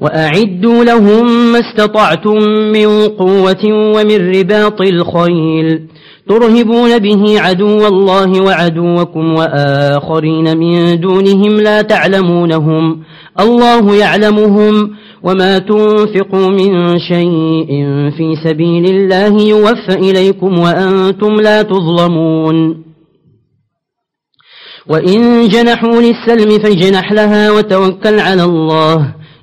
وأعدوا لهم ما استطعتم من قوة ومن رباط الخيل ترهبون به عدو الله وعدوكم وآخرين من دونهم لا تعلمونهم الله يعلمهم وما تنفقوا من شيء في سبيل الله يوفى إليكم وأنتم لا تظلمون وإن جنحوا للسلم فاجنح لها وتوكل على الله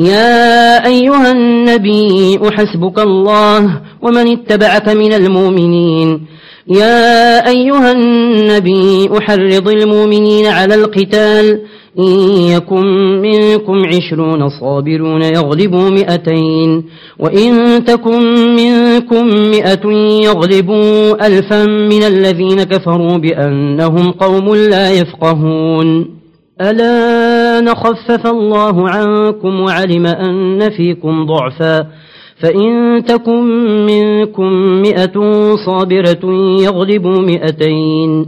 يا أيها النبي أحسبك الله ومن اتبعك من المؤمنين. يا أيها النبي أحرض المؤمنين على القتال. إن يكن منكم عشرون صابرون يغلبوا مئتين. وإن تكن منكم مئة يغلبوا ألفا من الذين كفروا بأنهم قوم لا يفقهون. ألا نخفف الله عنكم وعلم أن فيكم ضعفا فإن تكن منكم مئة صابرة يغلبوا مئتين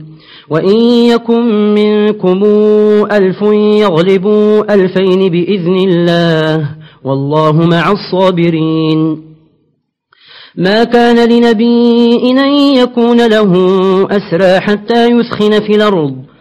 وإن يكن منكم ألف يغلبوا ألفين بإذن الله والله مع الصابرين ما كان لنبي أن يكون له أسرى حتى يثخن في الأرض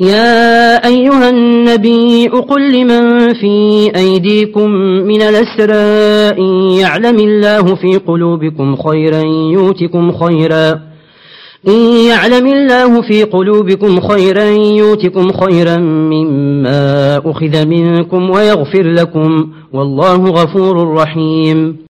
يا أيها النبي قل لمن في أيديكم من الأسراء يعلم الله في قلوبكم خيرا يوتكم خيرا. إن يعلم الله في قلوبكم خيرا يوتكم خيرا مما أخذ منكم ويغفر لكم. والله غفور رحيم.